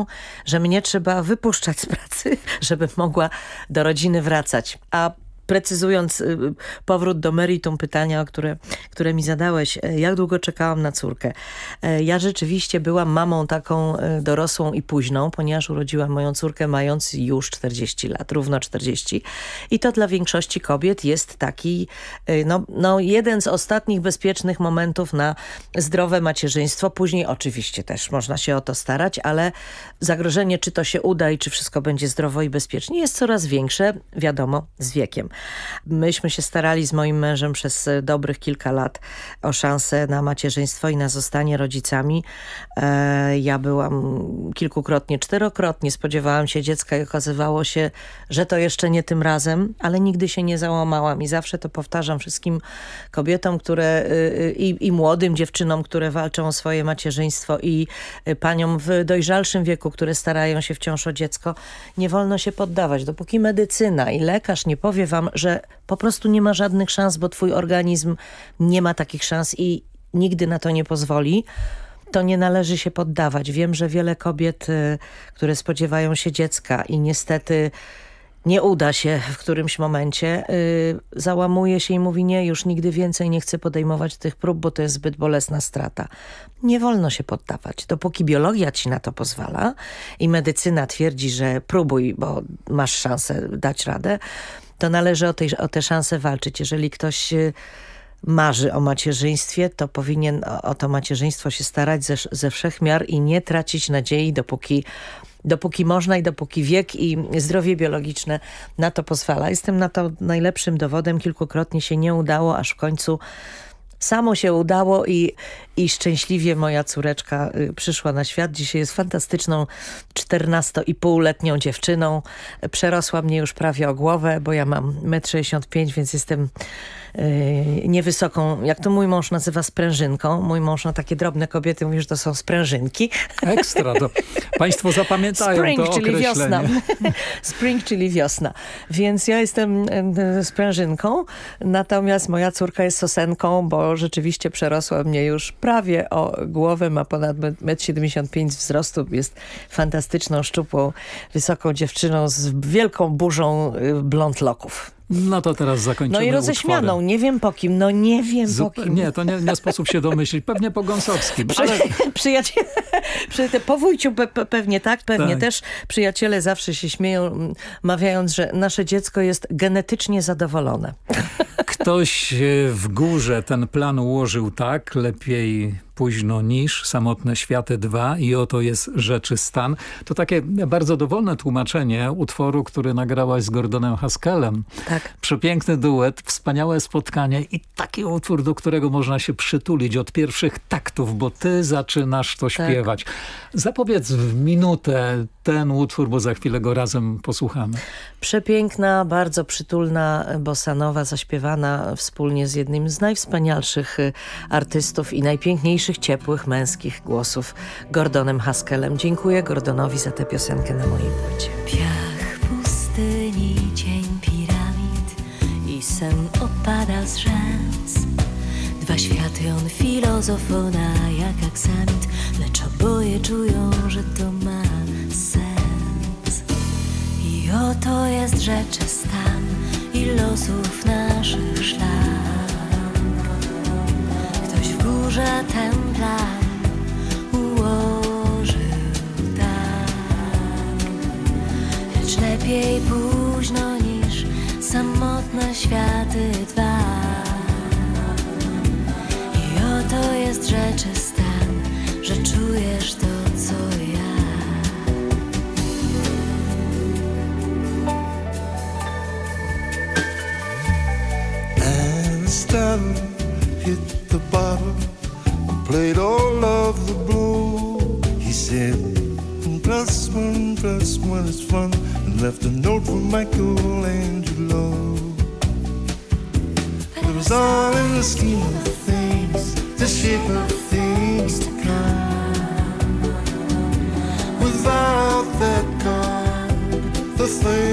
że mnie trzeba wypuszczać z pracy, żebym mogła do rodziny wracać. A precyzując y, powrót do meritum pytania, które, które mi zadałeś, e, jak długo czekałam na córkę? E, ja rzeczywiście byłam mamą taką e, dorosłą i późną, ponieważ urodziłam moją córkę mając już 40 lat, równo 40 i to dla większości kobiet jest taki no, no jeden z ostatnich bezpiecznych momentów na zdrowe macierzyństwo. Później oczywiście też można się o to starać, ale zagrożenie, czy to się uda i czy wszystko będzie zdrowo i bezpiecznie jest coraz większe, wiadomo, z wiekiem. Myśmy się starali z moim mężem przez e, dobrych kilka lat o szansę na macierzyństwo i na zostanie rodzicami. E, ja byłam kilkukrotnie, czterokrotnie spodziewałam się dziecka i okazywało się, że to jeszcze nie tym razem, ale nigdy się nie załamałam i zawsze to powtarzam wszystkim kobietom, które e, i, i młodym dziewczynom, które walczą o swoje macierzyństwo i paniom w dojrzalszym wieku, które starają się wciąż o dziecko, nie wolno się poddawać. Dopóki medycyna i lekarz nie powie wam, że po prostu nie ma żadnych szans, bo twój organizm nie ma takich szans i nigdy na to nie pozwoli, to nie należy się poddawać. Wiem, że wiele kobiet, y, które spodziewają się dziecka i niestety nie uda się w którymś momencie, yy, załamuje się i mówi nie, już nigdy więcej nie chcę podejmować tych prób, bo to jest zbyt bolesna strata. Nie wolno się poddawać. Dopóki biologia ci na to pozwala i medycyna twierdzi, że próbuj, bo masz szansę dać radę, to należy o, tej, o te szanse walczyć. Jeżeli ktoś y, marzy o macierzyństwie, to powinien o, o to macierzyństwo się starać ze, ze wszechmiar i nie tracić nadziei, dopóki dopóki można i dopóki wiek i zdrowie biologiczne na to pozwala. Jestem na to najlepszym dowodem. Kilkukrotnie się nie udało, aż w końcu samo się udało i, i szczęśliwie moja córeczka y, przyszła na świat. Dzisiaj jest fantastyczną 14,5-letnią dziewczyną. Przerosła mnie już prawie o głowę, bo ja mam 1,65 m, więc jestem niewysoką, jak to mój mąż nazywa sprężynką. Mój mąż na takie drobne kobiety mówi, że to są sprężynki. Ekstra, to państwo zapamiętają Spring, to czyli wiosna. Spring, czyli wiosna. Więc ja jestem yy, sprężynką, natomiast moja córka jest sosenką, bo rzeczywiście przerosła mnie już prawie o głowę, ma ponad 1,75 m wzrostu, jest fantastyczną, szczupłą, wysoką dziewczyną z wielką burzą y, blond loków. No to teraz No zakończymy i roześmianą, utworem. nie wiem po kim, no nie wiem po kim. nie, to nie, nie sposób się domyślić. Pewnie po Gąsowskim. Przy, Ale przyjaciele, przy, te, po wujciu pe, pe, pewnie tak, pewnie Tak. też. Przyjaciele zawsze się śmieją, mawiając, że nasze dziecko jest genetycznie zadowolone. ktoś e, w górze ten plan ułożył tak, lepiej późno niż, samotne światy 2 i oto jest rzeczy stan. To takie bardzo dowolne tłumaczenie utworu, który nagrałaś z Gordonem Haskellem. Tak. Przepiękny duet, wspaniałe spotkanie i taki utwór, do którego można się przytulić od pierwszych taktów, bo ty zaczynasz to śpiewać. Zapowiedz w minutę ten utwór, bo za chwilę go razem posłuchamy. Przepiękna, bardzo przytulna bosanowa, zaśpiewana wspólnie z jednym z najwspanialszych y, artystów i najpiękniejszych, ciepłych, męskich głosów, Gordonem Haskellem. Dziękuję Gordonowi za tę piosenkę na mojej płycie. Piach pustyni, cień piramid i sen opada z rzęs. Dwa światy, on filozof, ona jak aksamit, lecz oboje czują, że to ma sens. I oto jest rzeczy stan i losów naszych szlak. Górze ten plan ułożył tak. Lecz lepiej późno niż samotne światy dwa. I oto jest rzeczy stan, że czujesz to, co ja. And Stan the bottle and played all of the blue. He said, mm, plus one, plus one is fun, and left a note for Michelangelo. It was all in the scheme of things, the shape of things to come. Without that card, the thing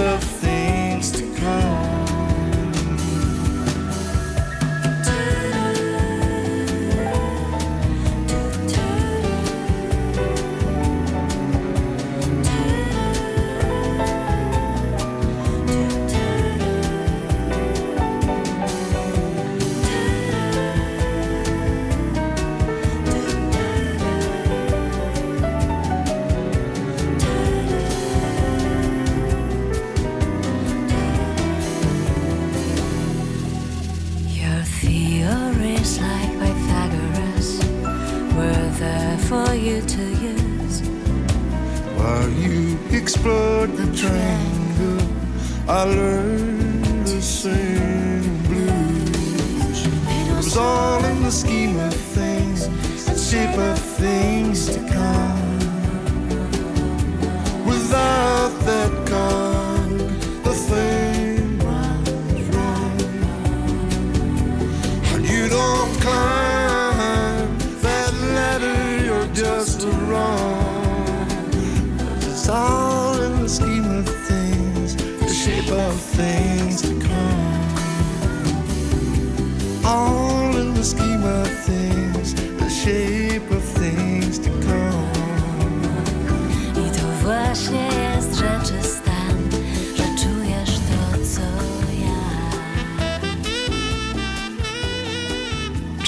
the explored the triangle, I learned to sing blues. It was all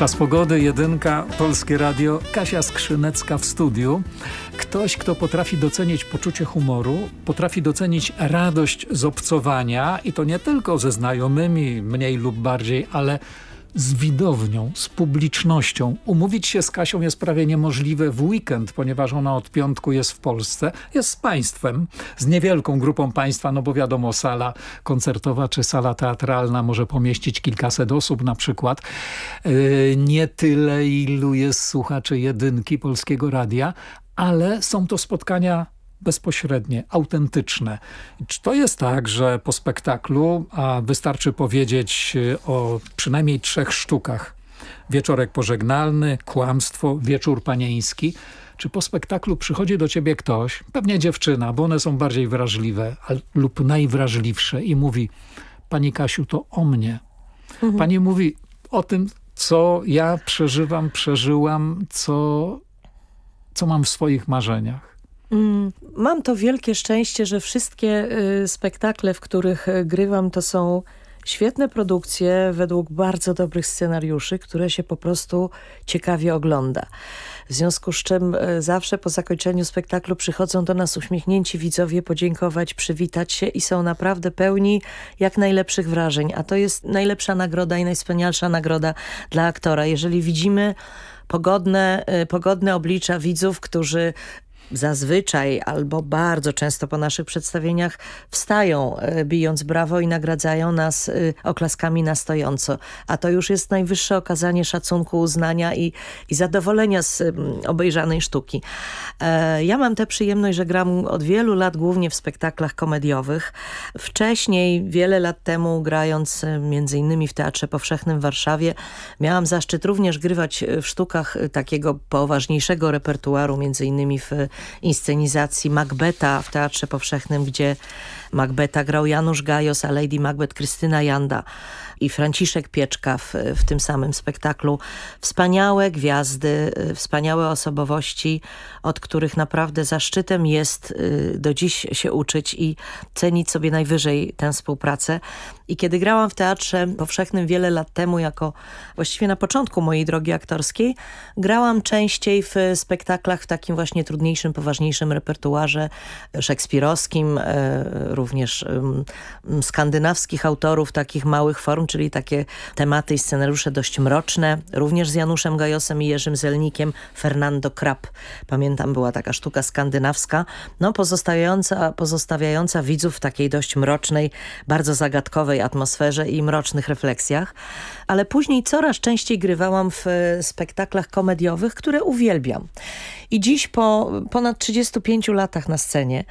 Czas pogody, jedynka, Polskie Radio, Kasia Skrzynecka w studiu. Ktoś, kto potrafi docenić poczucie humoru, potrafi docenić radość z obcowania i to nie tylko ze znajomymi, mniej lub bardziej, ale z widownią, z publicznością. Umówić się z Kasią jest prawie niemożliwe w weekend, ponieważ ona od piątku jest w Polsce, jest z państwem, z niewielką grupą państwa, no bo wiadomo, sala koncertowa czy sala teatralna może pomieścić kilkaset osób na przykład. Yy, nie tyle, ilu jest słuchaczy jedynki Polskiego Radia, ale są to spotkania bezpośrednie, autentyczne. Czy to jest tak, że po spektaklu, a wystarczy powiedzieć y, o przynajmniej trzech sztukach, wieczorek pożegnalny, kłamstwo, wieczór panieński, czy po spektaklu przychodzi do ciebie ktoś, pewnie dziewczyna, bo one są bardziej wrażliwe lub najwrażliwsze i mówi, pani Kasiu, to o mnie. Mhm. Pani mówi o tym, co ja przeżywam, przeżyłam, co, co mam w swoich marzeniach. Mm, Mam to wielkie szczęście, że wszystkie y, spektakle, w których y, grywam, to są świetne produkcje według bardzo dobrych scenariuszy, które się po prostu ciekawie ogląda. W związku z czym y, zawsze po zakończeniu spektaklu przychodzą do nas uśmiechnięci widzowie podziękować, przywitać się i są naprawdę pełni jak najlepszych wrażeń. A to jest najlepsza nagroda i najwspanialsza nagroda dla aktora. Jeżeli widzimy pogodne, pogodne oblicza widzów, którzy zazwyczaj albo bardzo często po naszych przedstawieniach wstają e, bijąc brawo i nagradzają nas e, oklaskami na stojąco. A to już jest najwyższe okazanie szacunku, uznania i, i zadowolenia z obejrzanej sztuki. E, Ja mam tę przyjemność, że gram od wielu lat głównie w spektaklach komediowych. Wcześniej, wiele lat temu grając między innymi w Teatrze Powszechnym w Warszawie, miałam zaszczyt również grywać w sztukach takiego poważniejszego repertuaru, między innymi w inscenizacji Macbeta w Teatrze Powszechnym, gdzie Macbeta grał Janusz Gajos, a Lady Macbeth Krystyna Janda i Franciszek Pieczka w, w tym samym spektaklu. Wspaniałe gwiazdy, y, wspaniałe osobowości, od których naprawdę zaszczytem jest y, do dziś się uczyć i cenić sobie najwyżej tę współpracę. I kiedy grałam w Teatrze Powszechnym wiele lat temu, jako właściwie na początku mojej drogi aktorskiej, grałam częściej w spektaklach w takim właśnie trudniejszym, poważniejszym repertuarze szekspirowskim, również em, skandynawskich autorów takich małych form, czyli takie tematy i scenariusze dość mroczne, również z Januszem Gajosem i Jerzym Zelnikiem, Fernando Krab. Pamiętam, była taka sztuka skandynawska, no pozostawiająca widzów w takiej dość mrocznej, bardzo zagadkowej atmosferze i mrocznych refleksjach, ale później coraz częściej grywałam w e, spektaklach komediowych, które uwielbiam. I dziś po ponad 35 latach na scenie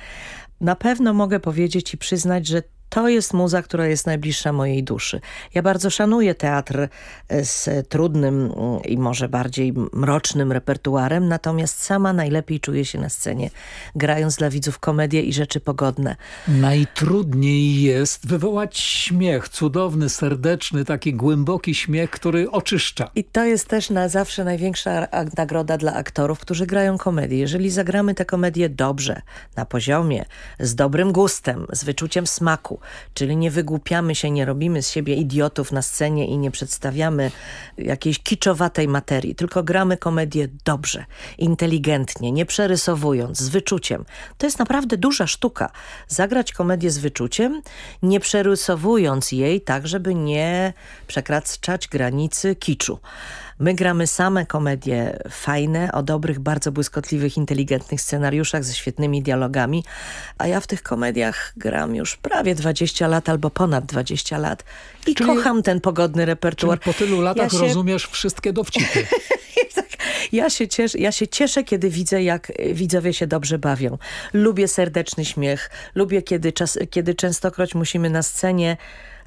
na pewno mogę powiedzieć i przyznać, że to jest muza, która jest najbliższa mojej duszy. Ja bardzo szanuję teatr e, z trudnym mm, i może bardziej mrocznym repertuarem, natomiast sama najlepiej czuję się na scenie, grając dla widzów komedię i rzeczy pogodne. Najtrudniej jest wywołać śmiech, cudowny, serdeczny, taki głęboki śmiech, który oczyszcza. I to jest też na zawsze największa nagroda dla aktorów, którzy grają komedię. Jeżeli zagramy tę komedię dobrze, na poziomie, z dobrym gustem, z wyczuciem smaku, czyli nie wygłupiamy się, nie robimy z siebie idiotów na scenie i nie przedstawiamy jakiejś kiczowatej materii, tylko gramy komedię dobrze, inteligentnie, nie przerysowując, z wyczuciem. To jest naprawdę duża sztuka. Zagrać komedię z wyczuciem, nie przerysowując jej tak, żeby nie przekraczać granicy kiczu. My gramy same komedie fajne, o dobrych, bardzo błyskotliwych, inteligentnych scenariuszach ze świetnymi dialogami, a ja w tych komediach gram już prawie 20 lat albo ponad 20 lat i Czyli- kocham ten pogodny repertuar. Po tylu latach Ja się- rozumiesz wszystkie dowcipy. Ja się, cieszę, ja się cieszę, kiedy widzę, jak y, widzowie się dobrze bawią. Lubię serdeczny śmiech, lubię, kiedy, czas, kiedy częstokroć musimy na scenie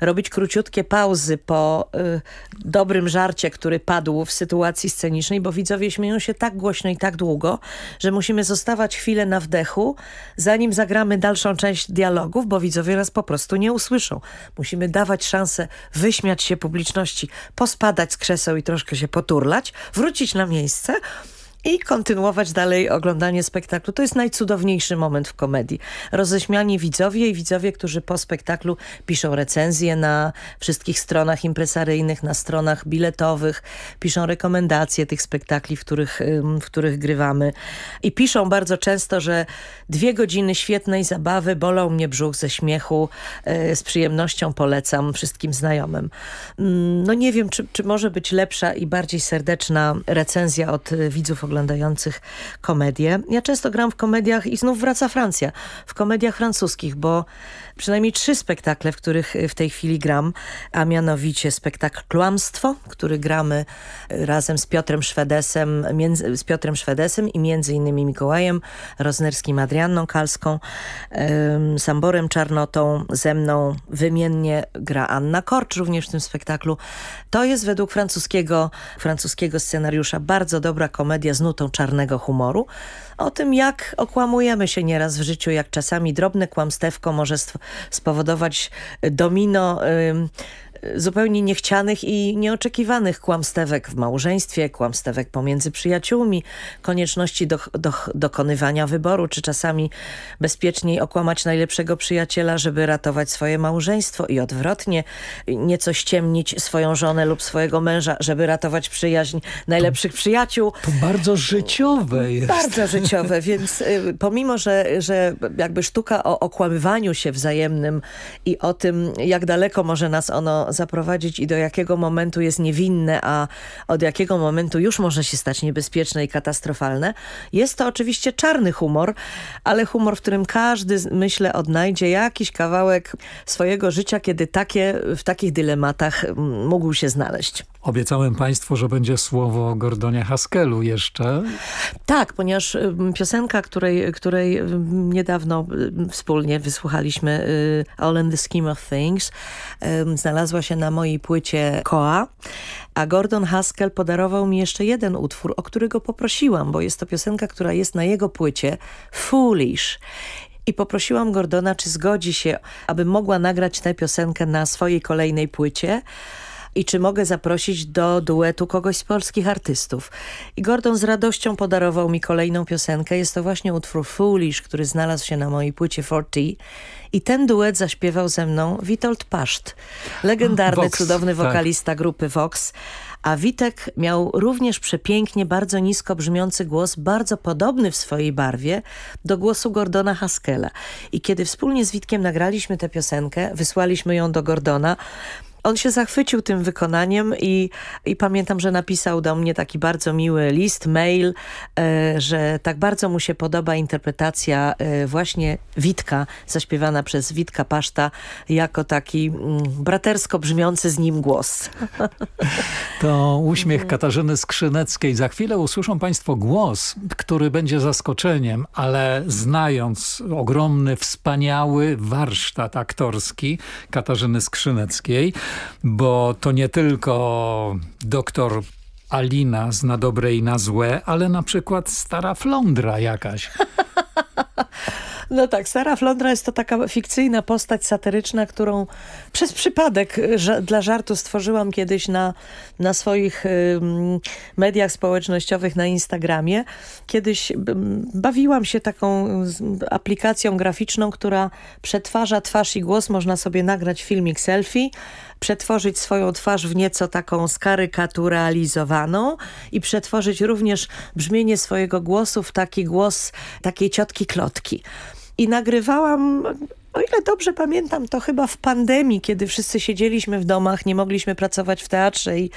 robić króciutkie pauzy po y, dobrym żarcie, który padł w sytuacji scenicznej, bo widzowie śmieją się tak głośno i tak długo, że musimy zostawać chwilę na wdechu, zanim zagramy dalszą część dialogów, bo widzowie nas po prostu nie usłyszą. Musimy dawać szansę wyśmiać się publiczności, pospadać z krzeseł i troszkę się poturlać, wrócić na miejsce, i kontynuować dalej oglądanie spektaklu. To jest najcudowniejszy moment w komedii. Roześmiani widzowie i widzowie, którzy po spektaklu piszą recenzje na wszystkich stronach impresaryjnych, na stronach biletowych, piszą rekomendacje tych spektakli, w których, w których grywamy i piszą bardzo często, że dwie godziny świetnej zabawy, bolą mnie brzuch ze śmiechu, e, z przyjemnością polecam wszystkim znajomym. Mm, no nie wiem, czy, czy może być lepsza i bardziej serdeczna recenzja od widzów oglądających komedię. Ja często gram w komediach i znów wraca Francja, w komediach francuskich, bo przynajmniej trzy spektakle, w których w tej chwili gram, a mianowicie spektakl Kłamstwo, który gramy razem z Piotrem Szwedesem, między, z Piotrem Szwedesem i między innymi Mikołajem Roznerskim, Adrianną Kalską, ym, Samborem Czarnotą, ze mną wymiennie gra Anna Korcz również w tym spektaklu. To jest według francuskiego, francuskiego scenariusza bardzo dobra komedia z nutą czarnego humoru o tym, jak okłamujemy się nieraz w życiu, jak czasami drobne kłamstewko może spowodować domino zupełnie niechcianych i nieoczekiwanych kłamstewek w małżeństwie, kłamstewek pomiędzy przyjaciółmi, konieczności do, do, dokonywania wyboru, czy czasami bezpieczniej okłamać najlepszego przyjaciela, żeby ratować swoje małżeństwo i odwrotnie, nieco ściemnić swoją żonę lub swojego męża, żeby ratować przyjaźń najlepszych to, przyjaciół. To bardzo życiowe jest. Bardzo życiowe, więc y, pomimo, że, że jakby sztuka o okłamywaniu się wzajemnym i o tym, jak daleko może nas ono zaprowadzić i do jakiego momentu jest niewinne, a od jakiego momentu już może się stać niebezpieczne i katastrofalne. Jest to oczywiście czarny humor, ale humor, w którym każdy, myślę, odnajdzie jakiś kawałek swojego życia, kiedy takie, w takich dylematach mógł się znaleźć. Obiecałem Państwu, że będzie słowo o Gordonie Haskelu jeszcze. Tak, ponieważ piosenka, której, której niedawno wspólnie wysłuchaliśmy y, All in the Scheme of Things, znalazła się na mojej płycie Koa. A Gordon Haskell podarował mi jeszcze jeden utwór, o którego poprosiłam, bo jest to piosenka, która jest na jego płycie Foolish. I poprosiłam Gordona, czy zgodzi się, aby mogła nagrać tę piosenkę na swojej kolejnej płycie i czy mogę zaprosić do duetu kogoś z polskich artystów. I Gordon z radością podarował mi kolejną piosenkę. Jest to właśnie utwór Foolish, który znalazł się na mojej płycie 40 i ten duet zaśpiewał ze mną Witold Paszt, legendarny, Vox, cudowny tak. wokalista tak. grupy Vox. A Witek miał również przepięknie, bardzo nisko brzmiący głos, bardzo podobny w swojej barwie do głosu Gordona Haskella. I kiedy wspólnie z Witkiem nagraliśmy tę piosenkę, wysłaliśmy ją do Gordona, on się zachwycił tym wykonaniem i, i pamiętam, że napisał do mnie taki bardzo miły list, mail, e, że tak bardzo mu się podoba interpretacja e, właśnie Witka, zaśpiewana przez Witka Paszta, jako taki mm, bratersko brzmiący z nim głos. To uśmiech Katarzyny Skrzyneckiej. Za chwilę usłyszą Państwo głos, który będzie zaskoczeniem, ale znając ogromny, wspaniały warsztat aktorski Katarzyny Skrzyneckiej, bo to nie tylko doktor Alina zna dobre i na złe, ale na przykład stara flądra jakaś. No tak, Sara Flądra jest to taka fikcyjna postać satyryczna, którą przez przypadek dla żartu stworzyłam kiedyś na, na swoich y, mediach społecznościowych na Instagramie. Kiedyś bawiłam się taką aplikacją graficzną, która przetwarza twarz i głos. Można sobie nagrać filmik selfie, przetworzyć swoją twarz w nieco taką skarykaturalizowaną i przetworzyć również brzmienie swojego głosu w taki głos takiej ciotki Klotki. I nagrywałam o ile dobrze pamiętam, to chyba w pandemii, kiedy wszyscy siedzieliśmy w domach, nie mogliśmy pracować w teatrze i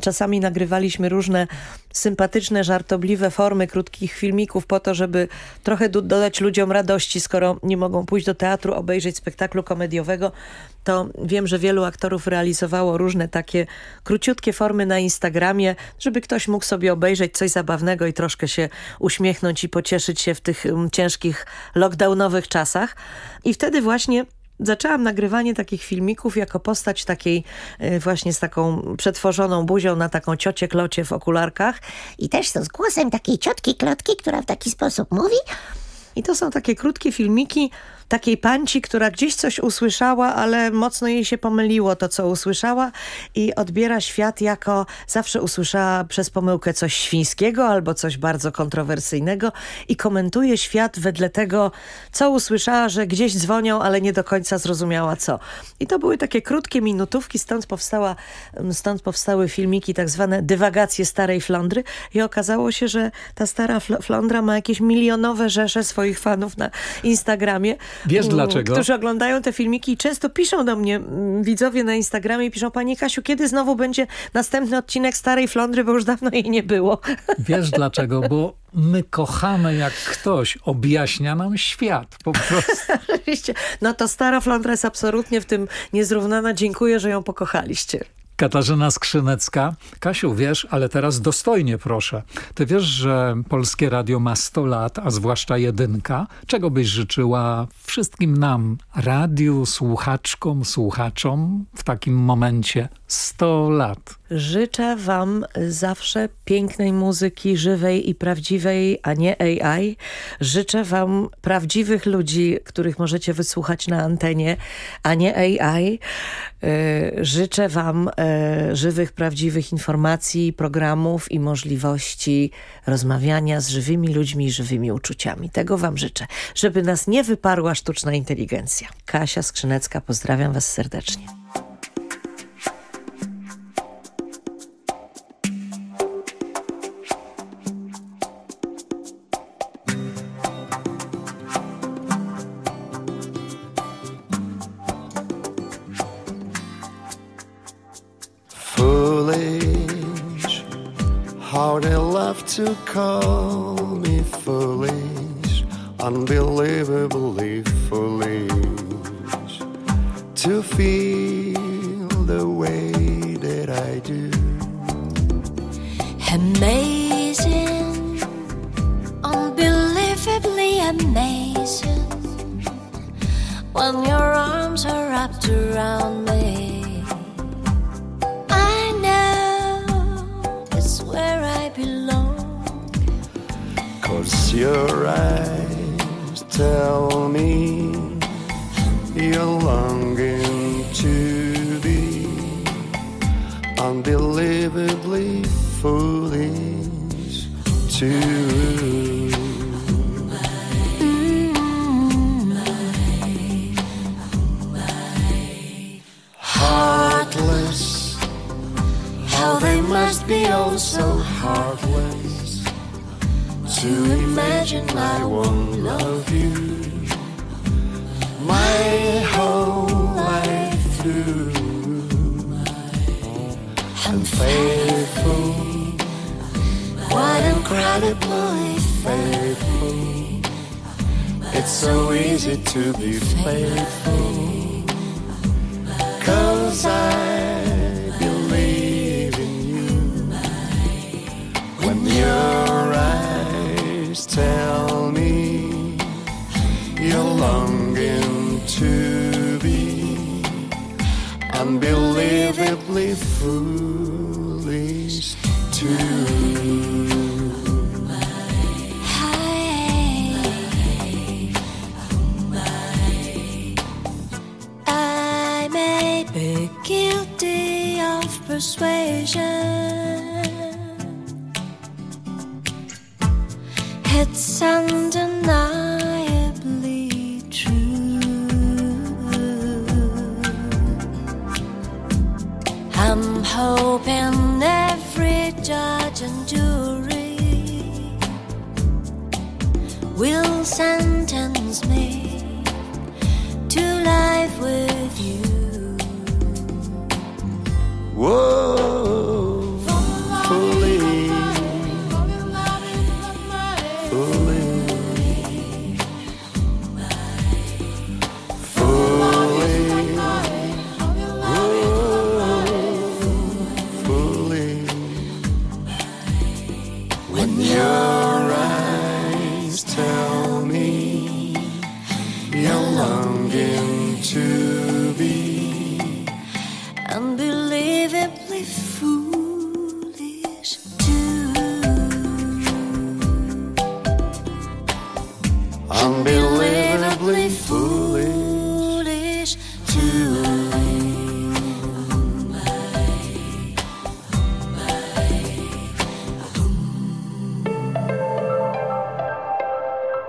czasami nagrywaliśmy różne sympatyczne, żartobliwe formy krótkich filmików po to, żeby trochę dodać ludziom radości, skoro nie mogą pójść do teatru, obejrzeć spektaklu komediowego, to wiem, że wielu aktorów realizowało różne takie króciutkie formy na Instagramie, żeby ktoś mógł sobie obejrzeć coś zabawnego i troszkę się uśmiechnąć i pocieszyć się w tych um, ciężkich lockdownowych czasach. I wtedy właśnie zaczęłam nagrywanie takich filmików jako postać takiej y, właśnie z taką przetworzoną buzią na taką ciocię klocie w okularkach. I też to z głosem takiej ciotki klotki, która w taki sposób mówi. I to są takie krótkie filmiki takiej panci, która gdzieś coś usłyszała, ale mocno jej się pomyliło to, co usłyszała i odbiera świat jako zawsze usłyszała przez pomyłkę coś świńskiego albo coś bardzo kontrowersyjnego i komentuje świat wedle tego, co usłyszała, że gdzieś dzwonią, ale nie do końca zrozumiała co. I to były takie krótkie minutówki, stąd, powstała, stąd powstały filmiki, tak zwane dywagacje starej Flądry i okazało się, że ta stara Flądra ma jakieś milionowe rzesze swoich fanów na Instagramie, Wiesz dlaczego? Którzy oglądają te filmiki i często piszą do mnie widzowie na Instagramie i piszą, Pani Kasiu, kiedy znowu będzie następny odcinek Starej Flądry, bo już dawno jej nie było. Wiesz dlaczego? Bo my kochamy jak ktoś objaśnia nam świat po prostu. Oczywiście. No to Stara Flądra jest absolutnie w tym niezrównana. Dziękuję, że ją pokochaliście. Katarzyna Skrzynecka. Kasiu, wiesz, ale teraz dostojnie proszę. Ty wiesz, że Polskie Radio ma 100 lat, a zwłaszcza jedynka. Czego byś życzyła wszystkim nam, radiu, słuchaczkom, słuchaczom w takim momencie 100 lat? Życzę wam zawsze pięknej muzyki, żywej i prawdziwej, a nie AI. Życzę wam prawdziwych ludzi, których możecie wysłuchać na antenie, a nie AI. E, życzę wam e, żywych, prawdziwych informacji, programów i możliwości rozmawiania z żywymi ludźmi żywymi uczuciami. Tego wam życzę. Żeby nas nie wyparła sztuczna inteligencja. Kasia Skrzynecka, pozdrawiam was serdecznie. Call me foolish, unbelievably food.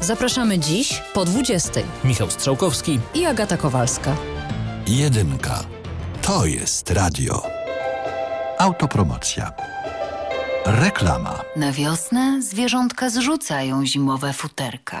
Zapraszamy dziś po 20. Michał Strzałkowski i Agata Kowalska. Jedynka. To jest radio. Autopromocja. Reklama. Na wiosnę zwierzątka zrzucają zimowe futerka.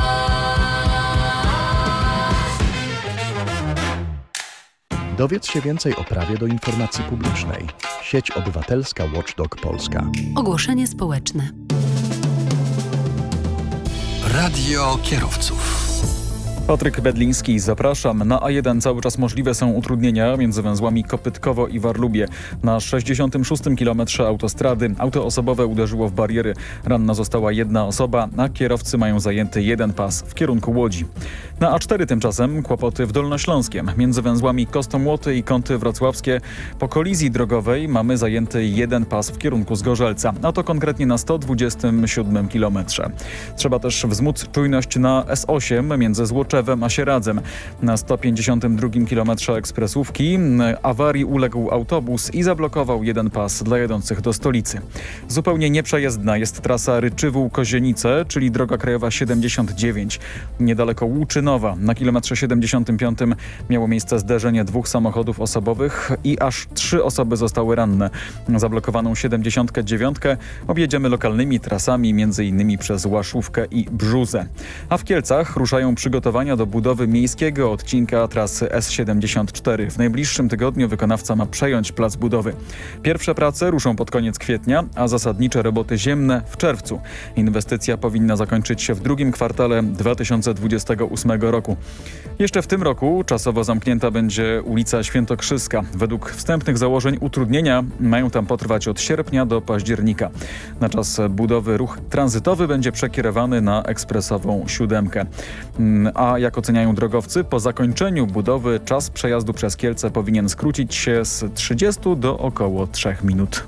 Dowiedz się więcej o prawie do informacji publicznej. Sieć Obywatelska Watchdog Polska. Ogłoszenie społeczne. Radio kierowców. Patryk Bedliński, zapraszam. Na A1 cały czas możliwe są utrudnienia między węzłami Kopytkowo i Warlubie. Na 66 kilometrze autostrady auto osobowe uderzyło w bariery. Ranna została jedna osoba, a kierowcy mają zajęty jeden pas w kierunku Łodzi. Na A4 tymczasem kłopoty w Dolnośląskiem. Między węzłami Kostomłoty i Kąty Wrocławskie po kolizji drogowej mamy zajęty jeden pas w kierunku Zgorzelca, a to konkretnie na 127 kilometrze. Trzeba też wzmóc czujność na S8 między Złocz Tczeczewem a Sieradzem. Na 152 km ekspresówki awarii uległ autobus i zablokował jeden pas dla jadących do stolicy. Zupełnie nieprzejezdna jest trasa Ryczywół-Kozienice, czyli droga krajowa 79. Niedaleko Łuczynowa na kilometrze 75 miało miejsce zderzenie dwóch samochodów osobowych i aż trzy osoby zostały ranne. Zablokowaną 79 objedziemy lokalnymi trasami, m.in. przez Łaszówkę i Brzuzę. A w Kielcach ruszają przygotowania do budowy miejskiego odcinka trasy S74. W najbliższym tygodniu wykonawca ma przejąć plac budowy. Pierwsze prace ruszą pod koniec kwietnia, a zasadnicze roboty ziemne w czerwcu. Inwestycja powinna zakończyć się w drugim kwartale 2028 roku. Jeszcze w tym roku czasowo zamknięta będzie ulica Świętokrzyska. Według wstępnych założeń utrudnienia mają tam potrwać od sierpnia do października. Na czas budowy ruch tranzytowy będzie przekierowany na ekspresową siódemkę. Mm, Jak oceniają drogowcy, po zakończeniu budowy czas przejazdu przez Kielce powinien skrócić się z 30 do około 3 minut.